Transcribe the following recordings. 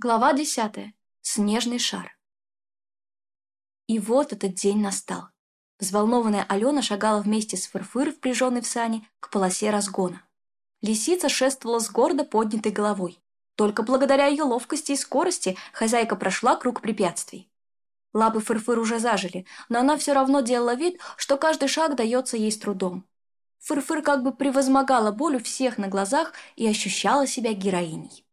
Глава 10. Снежный шар. И вот этот день настал. Взволнованная Алена шагала вместе с Фырфыр, впряженной в сани, к полосе разгона. Лисица шествовала с гордо поднятой головой. Только благодаря ее ловкости и скорости хозяйка прошла круг препятствий. Лапы Фырфыр уже зажили, но она все равно делала вид, что каждый шаг дается ей с трудом. Фырфыр как бы превозмогала боль у всех на глазах и ощущала себя героиней.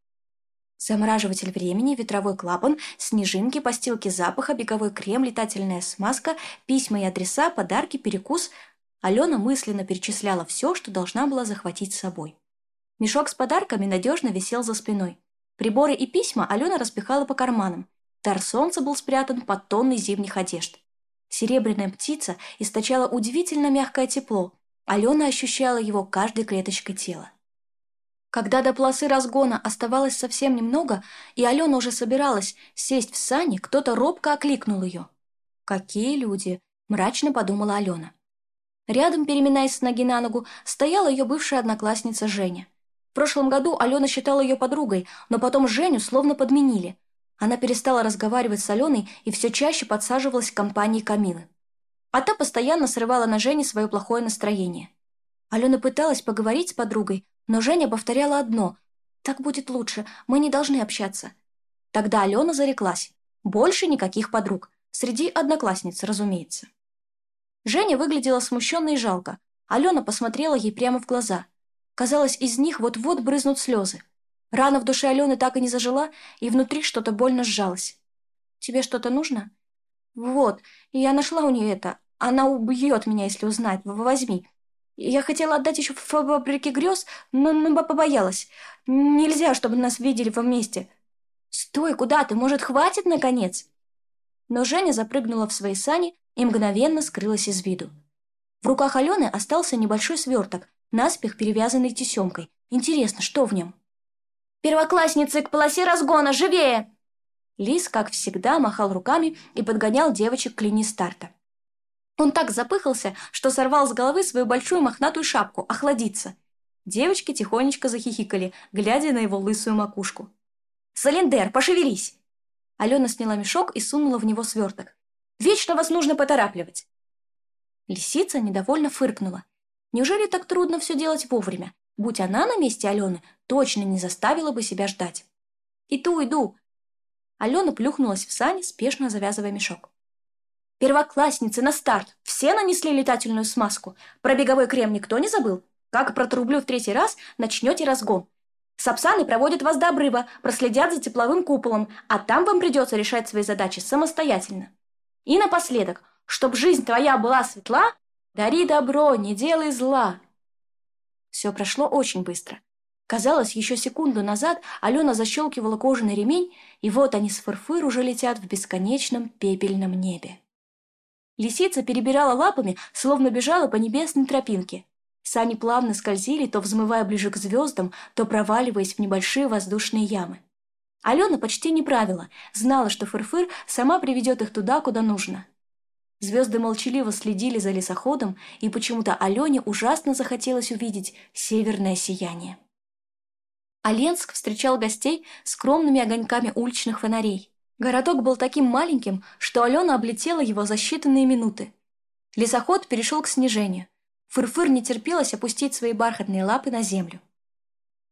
Замораживатель времени, ветровой клапан, снежинки, постилки запаха, беговой крем, летательная смазка, письма и адреса, подарки, перекус. Алена мысленно перечисляла все, что должна была захватить с собой. Мешок с подарками надежно висел за спиной. Приборы и письма Алена распихала по карманам. Тар солнца был спрятан под тонной зимних одежд. Серебряная птица источала удивительно мягкое тепло. Алена ощущала его каждой клеточкой тела. Когда до полосы разгона оставалось совсем немного, и Алена уже собиралась сесть в сани, кто-то робко окликнул ее. «Какие люди!» – мрачно подумала Алена. Рядом, переминаясь с ноги на ногу, стояла ее бывшая одноклассница Женя. В прошлом году Алена считала ее подругой, но потом Женю словно подменили. Она перестала разговаривать с Аленой и все чаще подсаживалась к компании Камилы. А та постоянно срывала на Жене свое плохое настроение. Алена пыталась поговорить с подругой, но Женя повторяла одно «Так будет лучше, мы не должны общаться». Тогда Алена зареклась. Больше никаких подруг. Среди одноклассниц, разумеется. Женя выглядела смущенно и жалко. Алена посмотрела ей прямо в глаза. Казалось, из них вот-вот брызнут слезы. Рана в душе Алены так и не зажила, и внутри что-то больно сжалось. «Тебе что-то нужно?» «Вот, я нашла у нее это. Она убьет меня, если узнает. Возьми. Я хотела отдать еще в фабрике грез, но, но побоялась. Нельзя, чтобы нас видели вместе. Стой, куда ты? Может, хватит, наконец? Но Женя запрыгнула в свои сани и мгновенно скрылась из виду. В руках Алены остался небольшой сверток, наспех перевязанный тесемкой. Интересно, что в нем? «Первоклассницы, к полосе разгона, живее!» Лис, как всегда, махал руками и подгонял девочек к линии старта. Он так запыхался, что сорвал с головы свою большую мохнатую шапку, охладиться. Девочки тихонечко захихикали, глядя на его лысую макушку. «Салендер, пошевелись!» Алена сняла мешок и сунула в него сверток. «Вечно вас нужно поторапливать!» Лисица недовольно фыркнула. Неужели так трудно все делать вовремя? Будь она на месте Алены, точно не заставила бы себя ждать. «Иду, иду!» Алена плюхнулась в сани, спешно завязывая мешок. Первоклассницы на старт. Все нанесли летательную смазку. Про беговой крем никто не забыл? Как протрублю в третий раз, начнете разгон. Сапсаны проводят вас до обрыва, проследят за тепловым куполом, а там вам придется решать свои задачи самостоятельно. И напоследок, чтоб жизнь твоя была светла, дари добро, не делай зла. Все прошло очень быстро. Казалось, еще секунду назад Алена защелкивала кожаный ремень, и вот они с фырфыр уже летят в бесконечном пепельном небе. Лисица перебирала лапами, словно бежала по небесной тропинке. Сани плавно скользили, то взмывая ближе к звездам, то проваливаясь в небольшие воздушные ямы. Алена почти не правила, знала, что Фырфыр сама приведет их туда, куда нужно. Звезды молчаливо следили за лесоходом, и почему-то Алене ужасно захотелось увидеть северное сияние. Оленск встречал гостей скромными огоньками уличных фонарей – Городок был таким маленьким, что Алена облетела его за считанные минуты. Лесоход перешел к снижению. Фырфыр не терпелось опустить свои бархатные лапы на землю.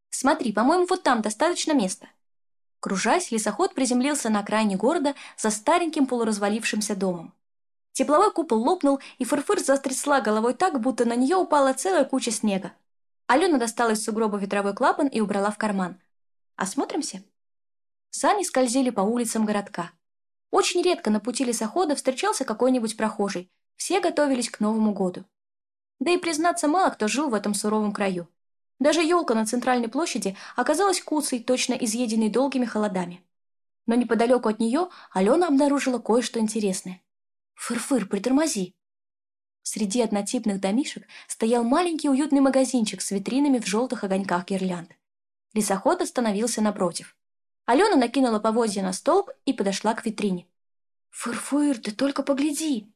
«Смотри, по-моему, вот там достаточно места». Кружась, лесоход приземлился на окраине города за стареньким полуразвалившимся домом. Тепловой купол лопнул, и Фырфыр застрясла головой так, будто на нее упала целая куча снега. Алена достала из сугроба ветровой клапан и убрала в карман. «Осмотримся?» Сани скользили по улицам городка. Очень редко на пути лесохода встречался какой-нибудь прохожий. Все готовились к Новому году. Да и, признаться, мало кто жил в этом суровом краю. Даже елка на центральной площади оказалась куцей, точно изъеденной долгими холодами. Но неподалеку от нее Алена обнаружила кое-что интересное. «Фыр-фыр, притормози!» Среди однотипных домишек стоял маленький уютный магазинчик с витринами в желтых огоньках гирлянд. Лесоход остановился напротив. Алена накинула повозье на столб и подошла к витрине. «Фырфыр, ты только погляди!»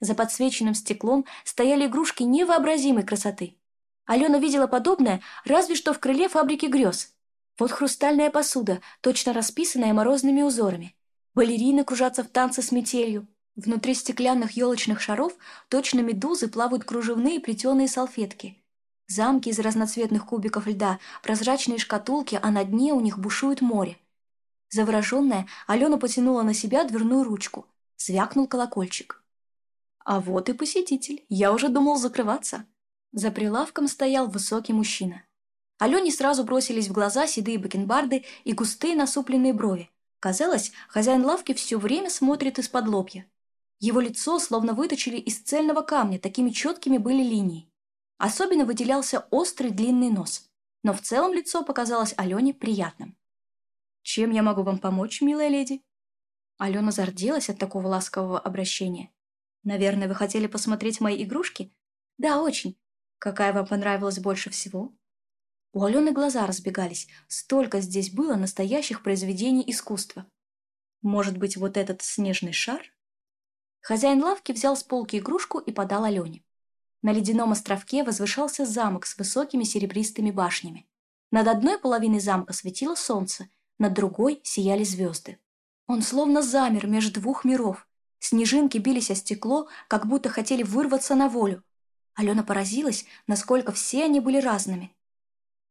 За подсвеченным стеклом стояли игрушки невообразимой красоты. Алена видела подобное разве что в крыле фабрики грез. Вот хрустальная посуда, точно расписанная морозными узорами. Балерины кружатся в танце с метелью. Внутри стеклянных елочных шаров точно медузы плавают кружевные плетеные салфетки – Замки из разноцветных кубиков льда, прозрачные шкатулки, а на дне у них бушует море. Завороженная, Алена потянула на себя дверную ручку. Звякнул колокольчик. «А вот и посетитель. Я уже думал закрываться». За прилавком стоял высокий мужчина. Алене сразу бросились в глаза седые бакенбарды и густые насупленные брови. Казалось, хозяин лавки все время смотрит из-под лобья. Его лицо словно выточили из цельного камня, такими четкими были линии. Особенно выделялся острый длинный нос, но в целом лицо показалось Алене приятным. «Чем я могу вам помочь, милая леди?» Алена зарделась от такого ласкового обращения. «Наверное, вы хотели посмотреть мои игрушки?» «Да, очень. Какая вам понравилась больше всего?» У Алены глаза разбегались, столько здесь было настоящих произведений искусства. Может быть, вот этот снежный шар? Хозяин лавки взял с полки игрушку и подал Алене. На ледяном островке возвышался замок с высокими серебристыми башнями. Над одной половиной замка светило солнце, над другой сияли звезды. Он словно замер между двух миров. Снежинки бились о стекло, как будто хотели вырваться на волю. Алена поразилась, насколько все они были разными.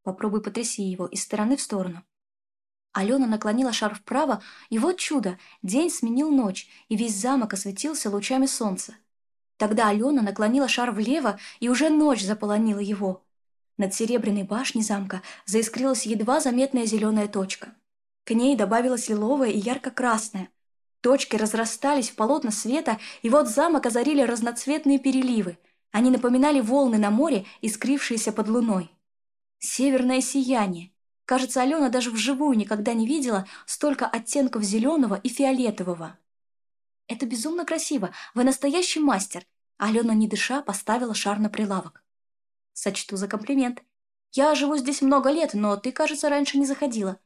Попробуй потряси его из стороны в сторону. Алена наклонила шар вправо, и вот чудо, день сменил ночь, и весь замок осветился лучами солнца. Тогда Алена наклонила шар влево, и уже ночь заполонила его. Над серебряной башней замка заискрилась едва заметная зеленая точка. К ней добавилась лиловая и ярко-красная. Точки разрастались в полотна света, и вот замок озарили разноцветные переливы. Они напоминали волны на море, искрившиеся под луной. Северное сияние. Кажется, Алена даже вживую никогда не видела столько оттенков зеленого и фиолетового. Это безумно красиво. Вы настоящий мастер. Алена, не дыша, поставила шар на прилавок. Сочту за комплимент. Я живу здесь много лет, но ты, кажется, раньше не заходила.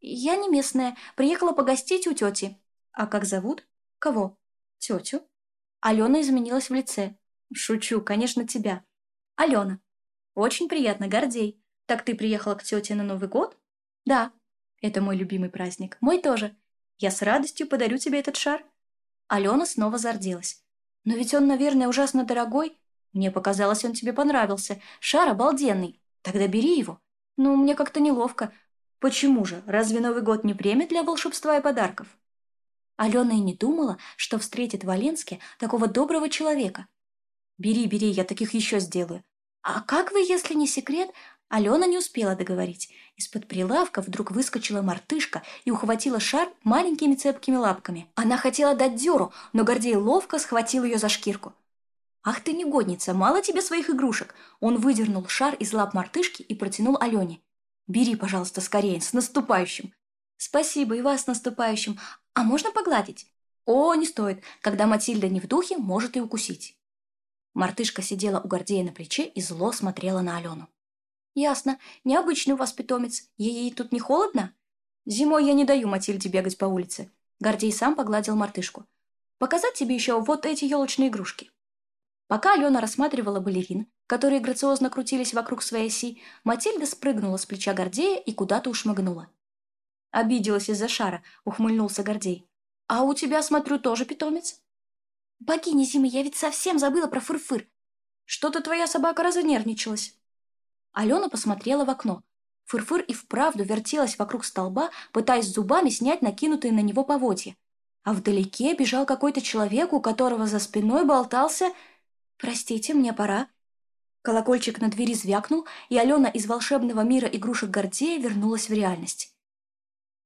Я не местная. Приехала погостить у тети. А как зовут? Кого? Тетю. Алена изменилась в лице. Шучу, конечно, тебя. Алена. Очень приятно, Гордей. Так ты приехала к тете на Новый год? Да. Это мой любимый праздник. Мой тоже. Я с радостью подарю тебе этот шар. Алена снова зарделась. «Но ведь он, наверное, ужасно дорогой. Мне показалось, он тебе понравился. Шар обалденный. Тогда бери его. Ну, мне как-то неловко. Почему же? Разве Новый год не премия для волшебства и подарков?» Алена и не думала, что встретит в Валенске такого доброго человека. «Бери, бери, я таких еще сделаю. А как вы, если не секрет, Алена не успела договорить. Из-под прилавка вдруг выскочила мартышка и ухватила шар маленькими цепкими лапками. Она хотела дать дёру, но Гордей ловко схватил ее за шкирку. «Ах ты негодница, мало тебе своих игрушек!» Он выдернул шар из лап мартышки и протянул Алене. «Бери, пожалуйста, скорее, с наступающим!» «Спасибо, и вас с наступающим! А можно погладить?» «О, не стоит! Когда Матильда не в духе, может и укусить!» Мартышка сидела у Гордея на плече и зло смотрела на Алену. Ясно. Необычный у вас питомец. Ей тут не холодно? Зимой я не даю Матильде бегать по улице. Гордей сам погладил мартышку. Показать тебе еще вот эти елочные игрушки. Пока Алена рассматривала балерин, которые грациозно крутились вокруг своей оси, Матильда спрыгнула с плеча Гордея и куда-то ушмыгнула. Обиделась из-за шара, ухмыльнулся Гордей. «А у тебя, смотрю, тоже питомец?» «Богиня зимы, я ведь совсем забыла про фыр-фыр!» «Что-то твоя собака разнервничалась!» Алена посмотрела в окно. Фырфыр и вправду вертелась вокруг столба, пытаясь зубами снять накинутые на него поводья. А вдалеке бежал какой-то человек, у которого за спиной болтался... «Простите, мне пора». Колокольчик на двери звякнул, и Алена из волшебного мира игрушек Гордея вернулась в реальность.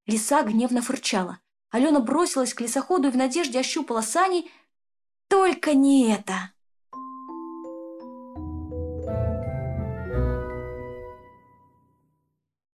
Лиса гневно фырчала. Алена бросилась к лесоходу и в надежде ощупала сани. «Только не это!»